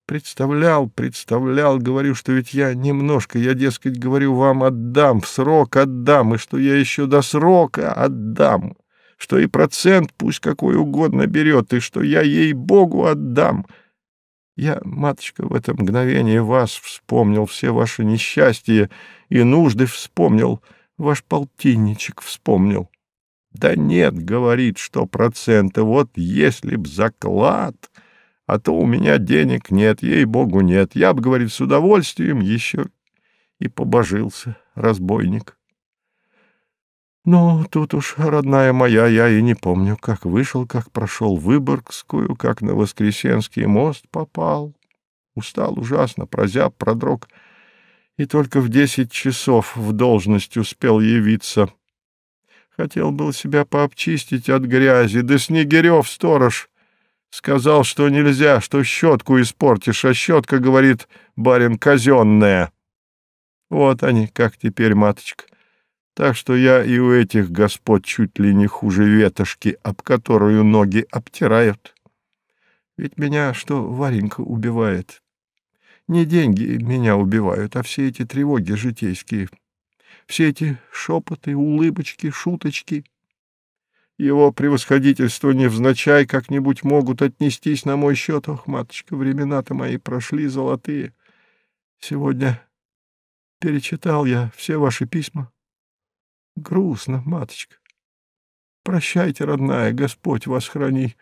Представлял, представлял, говорю, что ведь я немножко, я, дескать, говорю, вам отдам, в срок отдам, и что я еще до срока отдам, что и процент пусть какой угодно берет, и что я ей Богу отдам. Я, маточка, в это мгновение вас вспомнил, все ваши несчастья и нужды вспомнил, ваш полтинничек вспомнил. Да нет, говорит, что проценты, вот если б заклад а то у меня денег нет, ей-богу, нет. Я бы, говорит, с удовольствием еще и побожился, разбойник. Ну, тут уж, родная моя, я и не помню, как вышел, как прошел Выборгскую, как на Воскресенский мост попал. Устал ужасно, прозяб, продрог, и только в десять часов в должность успел явиться. Хотел был себя пообчистить от грязи, да Снегирев, сторож, Сказал, что нельзя, что щетку испортишь, а щетка, говорит, барин, казенная. Вот они, как теперь, маточка. Так что я и у этих господ чуть ли не хуже ветошки, об которую ноги обтирают. Ведь меня что, Варенька, убивает? Не деньги меня убивают, а все эти тревоги житейские. Все эти шепоты, улыбочки, шуточки — его превосходительство невзначай как-нибудь могут отнестись на мой счет. Ох, маточка, времена-то мои прошли золотые. Сегодня Перечитал я все ваши письма. Грустно, маточка. Прощайте, родная, Господь вас храни.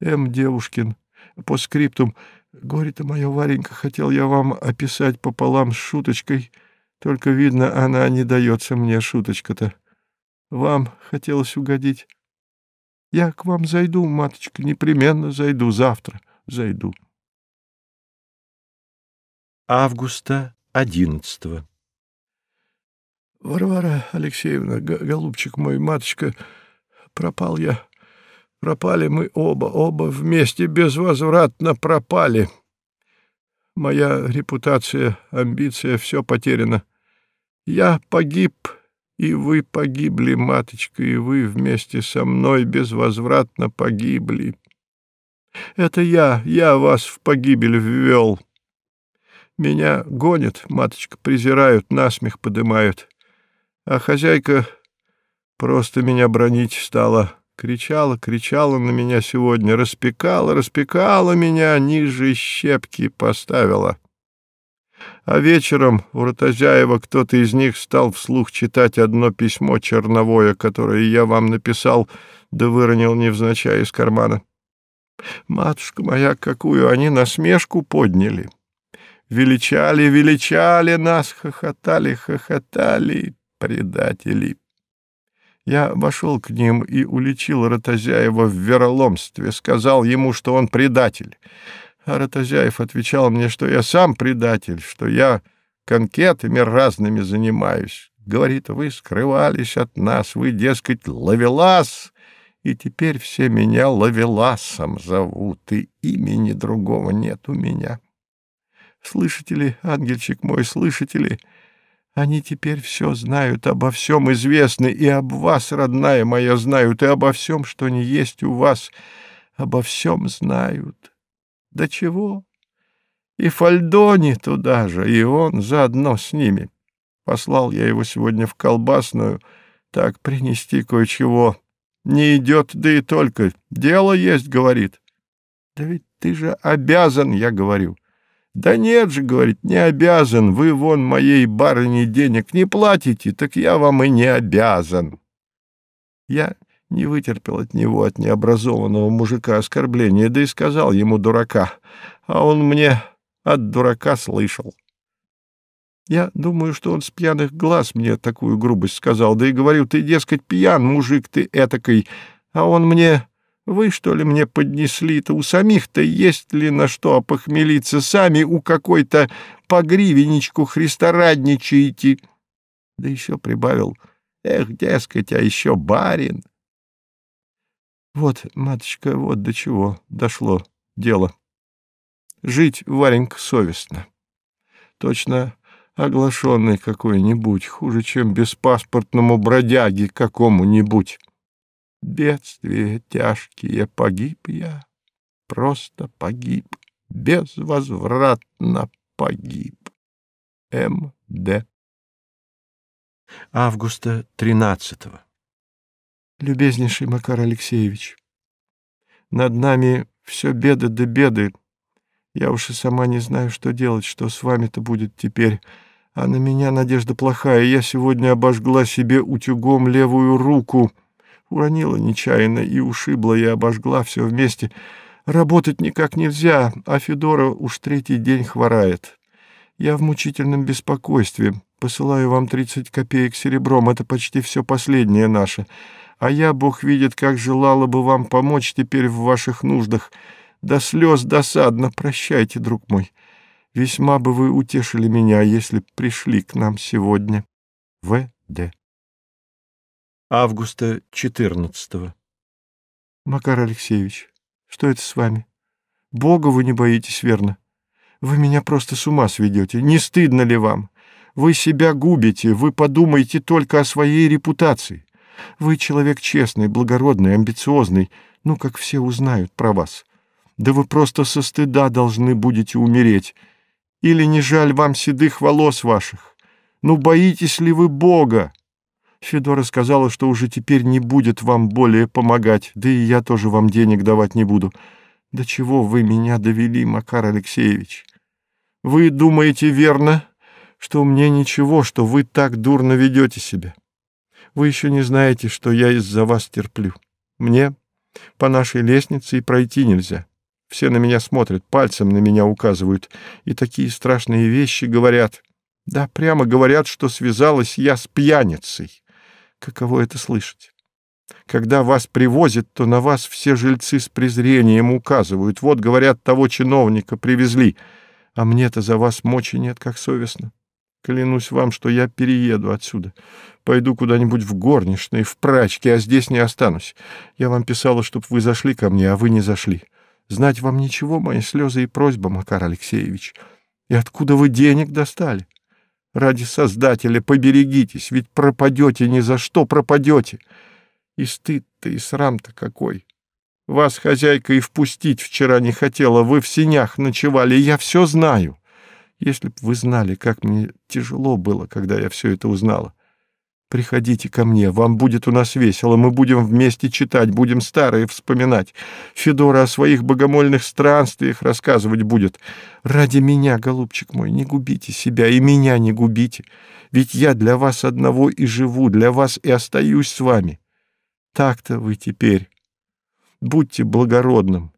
М. Девушкин. По скриптум. Горе-то мое, Варенька, хотел я вам описать пополам с шуточкой, только, видно, она не дается мне, шуточка-то. Вам хотелось угодить. Я к вам зайду, маточка, непременно зайду, завтра зайду.
Августа одиннадцатого.
Варвара Алексеевна, голубчик мой, маточка, пропал я. Пропали мы оба, оба вместе безвозвратно пропали. Моя репутация, амбиция — все потеряно. Я погиб, и вы погибли, маточка, и вы вместе со мной безвозвратно погибли. Это я, я вас в погибель ввел. Меня гонят, маточка, презирают, насмех подымают. А хозяйка просто меня бронить стала. Кричала, кричала на меня сегодня, распекала, распекала меня, ниже щепки поставила. А вечером у Ротозяева кто-то из них стал вслух читать одно письмо черновое, которое я вам написал, да выронил невзначай из кармана. Матушка моя, какую они насмешку подняли! Величали, величали нас, хохотали, хохотали, предатели. Я вошел к ним и уличил Ротозяева в вероломстве, сказал ему, что он предатель. А Ротозяев отвечал мне, что я сам предатель, что я конкетами разными занимаюсь. Говорит, вы скрывались от нас, вы, дескать, ловелас, и теперь все меня ловеласом зовут, и имени другого нет у меня. Слышите ли, ангельчик мой, слышите ли? Они теперь все знают, обо всем известны, и об вас, родная моя, знают, и обо всем, что не есть у вас, обо всем знают. Да чего? И Фальдони туда же, и он заодно с ними. Послал я его сегодня в колбасную, так принести кое-чего. Не идет, да и только. Дело есть, говорит. Да ведь ты же обязан, я говорю. Да нет же, говорит, не обязан. Вы вон моей барыне денег не платите, так я вам и не обязан. Я не вытерпел от него, от необразованного мужика оскорбления, да и сказал ему дурака, а он мне от дурака слышал. Я думаю, что он с пьяных глаз мне такую грубость сказал, да и говорю, ты, дескать, пьян, мужик ты этакой, а он мне вы, что ли, мне поднесли-то? У самих-то есть ли на что опохмелиться? Сами у какой-то по гривенечку христорадничаете. Да еще прибавил, эх, дескать, а еще барин. Вот, маточка, вот до чего дошло дело. Жить, Варенька, совестно. Точно оглашенный какой-нибудь, хуже, чем беспаспортному бродяге какому-нибудь. Бедствия тяжкие, погиб я, просто погиб, безвозвратно погиб. М.Д.
Августа 13 -го.
Любезнейший Макар Алексеевич, над нами все беды да беды. Я уж и сама не знаю, что делать, что с вами-то будет теперь. А на меня надежда плохая. Я сегодня обожгла себе утюгом левую руку — Уронила нечаянно и ушибла, и обожгла все вместе. Работать никак нельзя, а Федора уж третий день хворает. Я в мучительном беспокойстве. Посылаю вам тридцать копеек серебром, это почти все последнее наше. А я, Бог видит, как желала бы вам помочь теперь в ваших нуждах. До слез досадно, прощайте, друг мой. Весьма бы вы утешили меня, если пришли к нам сегодня. В. Д
августа 14 -го.
Макар Алексеевич, что это с вами? Бога вы не боитесь, верно? Вы меня просто с ума сведете. Не стыдно ли вам? Вы себя губите, вы подумаете только о своей репутации. Вы человек честный, благородный, амбициозный, ну, как все узнают про вас. Да вы просто со стыда должны будете умереть. Или не жаль вам седых волос ваших? Ну, боитесь ли вы Бога? Федора сказала, что уже теперь не будет вам более помогать, да и я тоже вам денег давать не буду. До чего вы меня довели, Макар Алексеевич? Вы думаете верно, что мне ничего, что вы так дурно ведете себя. Вы еще не знаете, что я из-за вас терплю. Мне по нашей лестнице и пройти нельзя. Все на меня смотрят, пальцем на меня указывают, и такие страшные вещи говорят. Да, прямо говорят, что связалась я с пьяницей. Каково это слышать? Когда вас привозят, то на вас все жильцы с презрением указывают. Вот, говорят, того чиновника привезли, а мне-то за вас мочи нет, как совестно. Клянусь вам, что я перееду отсюда. Пойду куда-нибудь в горничной, в прачке, а здесь не останусь. Я вам писала, чтоб вы зашли ко мне, а вы не зашли. Знать вам ничего, мои слезы и просьба, Макар Алексеевич. И откуда вы денег достали? Ради Создателя поберегитесь, ведь пропадете ни за что, пропадете. И стыд-то, и срам-то какой. Вас хозяйка и впустить вчера не хотела, вы в синях ночевали, я все знаю. Если б вы знали, как мне тяжело было, когда я все это узнала. Приходите ко мне, вам будет у нас весело, мы будем вместе читать, будем старые вспоминать. Федора о своих богомольных странствиях рассказывать будет. Ради меня, голубчик мой, не губите себя, и меня не губите, ведь я для вас одного и живу, для вас и остаюсь с вами. Так-то вы теперь. Будьте благородным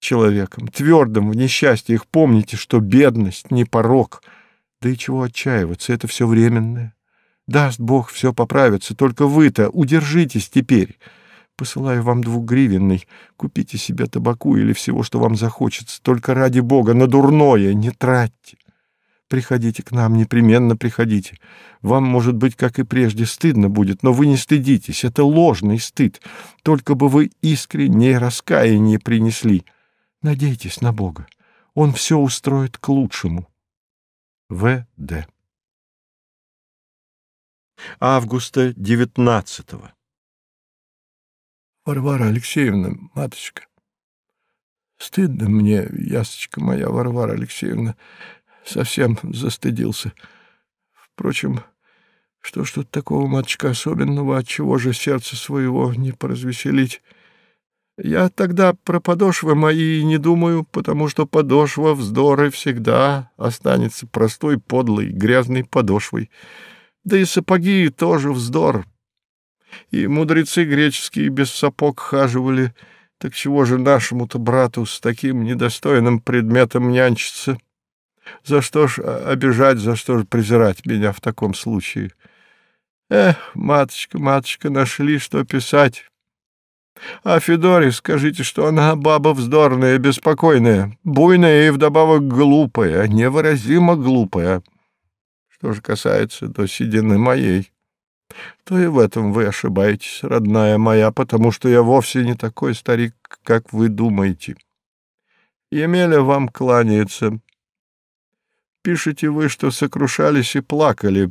человеком, твердым в несчастьях, помните, что бедность не порок. Да и чего отчаиваться, это все временное. Даст Бог, все поправится, только вы-то удержитесь теперь. Посылаю вам двухгривенный, купите себе табаку или всего, что вам захочется, только ради Бога, на дурное не тратьте. Приходите к нам, непременно приходите. Вам, может быть, как и прежде, стыдно будет, но вы не стыдитесь, это ложный стыд. Только бы вы искреннее раскаяние принесли. Надейтесь на Бога, Он все устроит к лучшему. В. Д.
Августа девятнадцатого.
Варвара Алексеевна, маточка, стыдно мне, ясочка моя, Варвара Алексеевна, совсем застыдился. Впрочем, что ж тут такого, маточка, особенного, от чего же сердце своего не поразвеселить? Я тогда про подошвы мои не думаю, потому что подошва вздоры всегда останется простой, подлой, грязной подошвой. Да и сапоги тоже вздор. И мудрецы греческие без сапог хаживали. Так чего же нашему-то брату с таким недостойным предметом нянчиться? За что ж обижать, за что же презирать меня в таком случае? Эх, маточка, маточка, нашли, что писать. А Федоре скажите, что она баба вздорная, беспокойная, буйная и вдобавок глупая, невыразимо глупая. Что же касается до седины моей, то и в этом вы ошибаетесь, родная моя, потому что я вовсе не такой старик, как вы думаете. Емеля вам кланяется. Пишете вы, что сокрушались и плакали.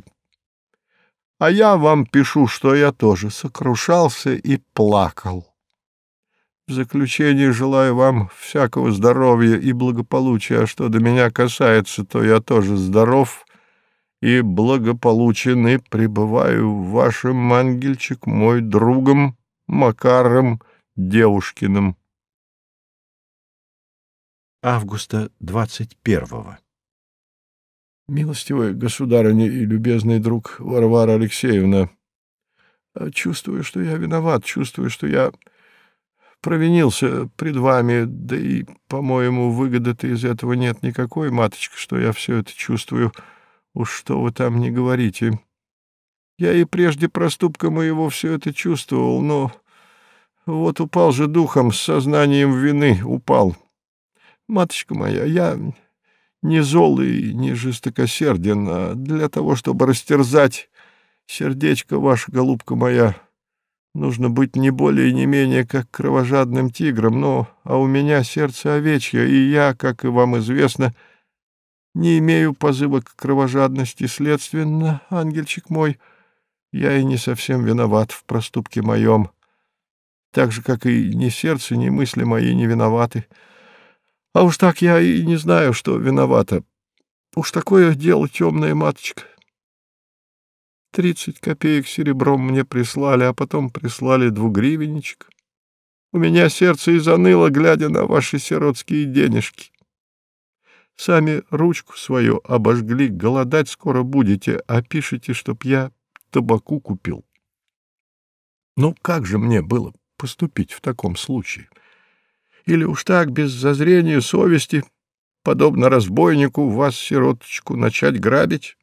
А я вам пишу, что я тоже сокрушался и плакал. В заключение желаю вам всякого здоровья и благополучия, а что до меня касается, то я тоже здоров и благополучен, и пребываю в вашем, ангельчик мой, другом Макаром Девушкиным.
Августа двадцать первого.
Милостивая государыня и любезный друг Варвара Алексеевна, чувствую, что я виноват, чувствую, что я провинился пред вами, да и, по-моему, выгоды-то из этого нет никакой, маточка, что я все это чувствую. Уж что вы там не говорите. Я и прежде проступка моего все это чувствовал, но вот упал же духом, с сознанием вины упал. Маточка моя, я не зол и не жестокосерден, а для того, чтобы растерзать сердечко ваше, голубка моя, нужно быть не более и не менее как кровожадным тигром, но а у меня сердце овечье, и я, как и вам известно, — не имею позыва к кровожадности, следственно, ангельчик мой, я и не совсем виноват в проступке моем, так же, как и ни сердце, ни мысли мои не виноваты. А уж так я и не знаю, что виновата. Уж такое дело темная маточка. Тридцать копеек серебром мне прислали, а потом прислали двугривенничек. У меня сердце и заныло, глядя на ваши сиротские денежки. Сами ручку свою обожгли, голодать скоро будете, а пишете, чтоб я табаку купил. Ну, как же мне было поступить в таком случае? Или уж так, без зазрения совести, подобно разбойнику, вас, сироточку, начать грабить?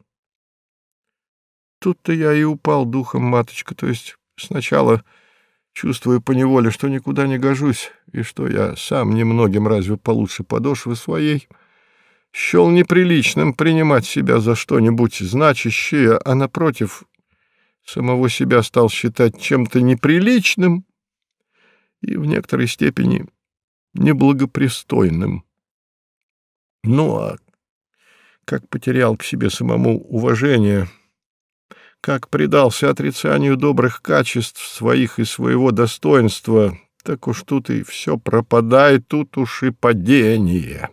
Тут-то я и упал духом, маточка, то есть сначала чувствую поневоле, что никуда не гожусь, и что я сам немногим разве получше подошвы своей — счел неприличным принимать себя за что-нибудь значащее, а, напротив, самого себя стал считать чем-то неприличным и в некоторой степени неблагопристойным. Ну, а как потерял к себе самому уважение, как предался отрицанию добрых качеств своих и своего достоинства, так уж тут и все пропадает, тут уж и падение».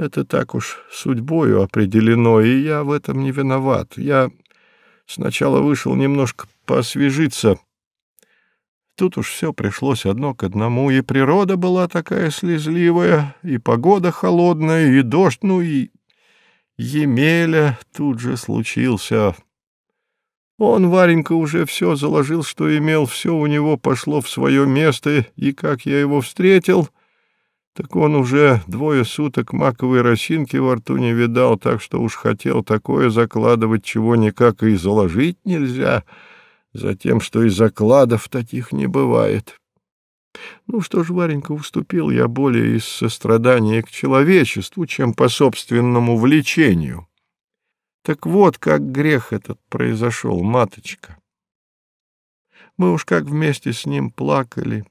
Это так уж судьбою определено, и я в этом не виноват. Я сначала вышел немножко поосвежиться. Тут уж все пришлось одно к одному, и природа была такая слезливая, и погода холодная, и дождь, ну и Емеля тут же случился. Он, Варенька, уже все заложил, что имел, все у него пошло в свое место, и как я его встретил — так он уже двое суток маковой росинки во рту не видал, так что уж хотел такое закладывать, чего никак и заложить нельзя, за тем, что и закладов таких не бывает. Ну что ж, Варенька, уступил я более из сострадания к человечеству, чем по собственному влечению. Так вот, как грех этот произошел, маточка. Мы уж как вместе с ним плакали,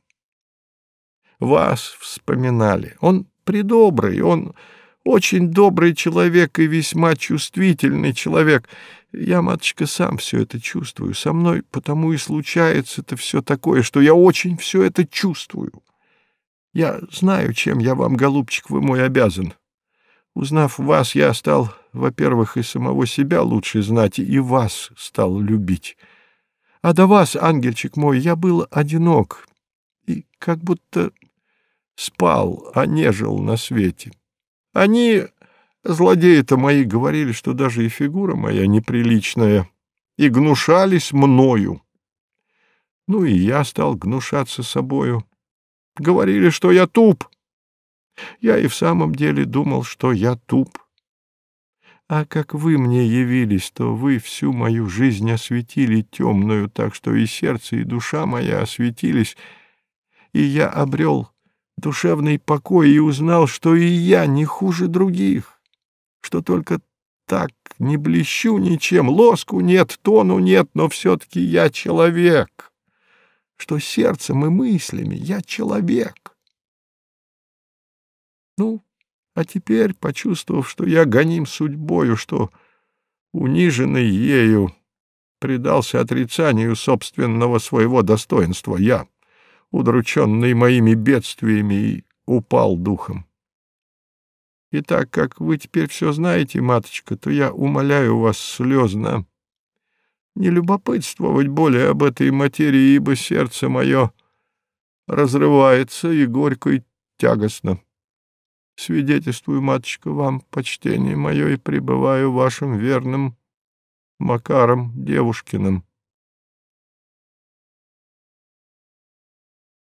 вас вспоминали. Он придобрый, он очень добрый человек и весьма чувствительный человек. Я, маточка, сам все это чувствую. Со мной потому и случается это все такое, что я очень все это чувствую. Я знаю, чем я вам, голубчик, вы мой обязан. Узнав вас, я стал, во-первых, и самого себя лучше знать, и вас стал любить. А до вас, ангельчик мой, я был одинок, и как будто спал, а не жил на свете. Они, злодеи-то мои, говорили, что даже и фигура моя неприличная, и гнушались мною. Ну и я стал гнушаться собою. Говорили, что я туп. Я и в самом деле думал, что я туп. А как вы мне явились, то вы всю мою жизнь осветили темную, так что и сердце, и душа моя осветились, и я обрел душевный покой и узнал, что и я не хуже других, что только так не блещу ничем, лоску нет, тону нет, но все-таки я человек, что сердцем и мыслями я человек. Ну, а теперь, почувствовав, что я гоним судьбою, что униженный ею предался отрицанию собственного своего достоинства, я удрученный моими бедствиями, и упал духом. И так как вы теперь все знаете, маточка, то я умоляю вас слезно не любопытствовать более об этой материи, ибо сердце мое разрывается и горько и тягостно. Свидетельствую, маточка, вам почтение мое и пребываю вашим верным Макаром Девушкиным.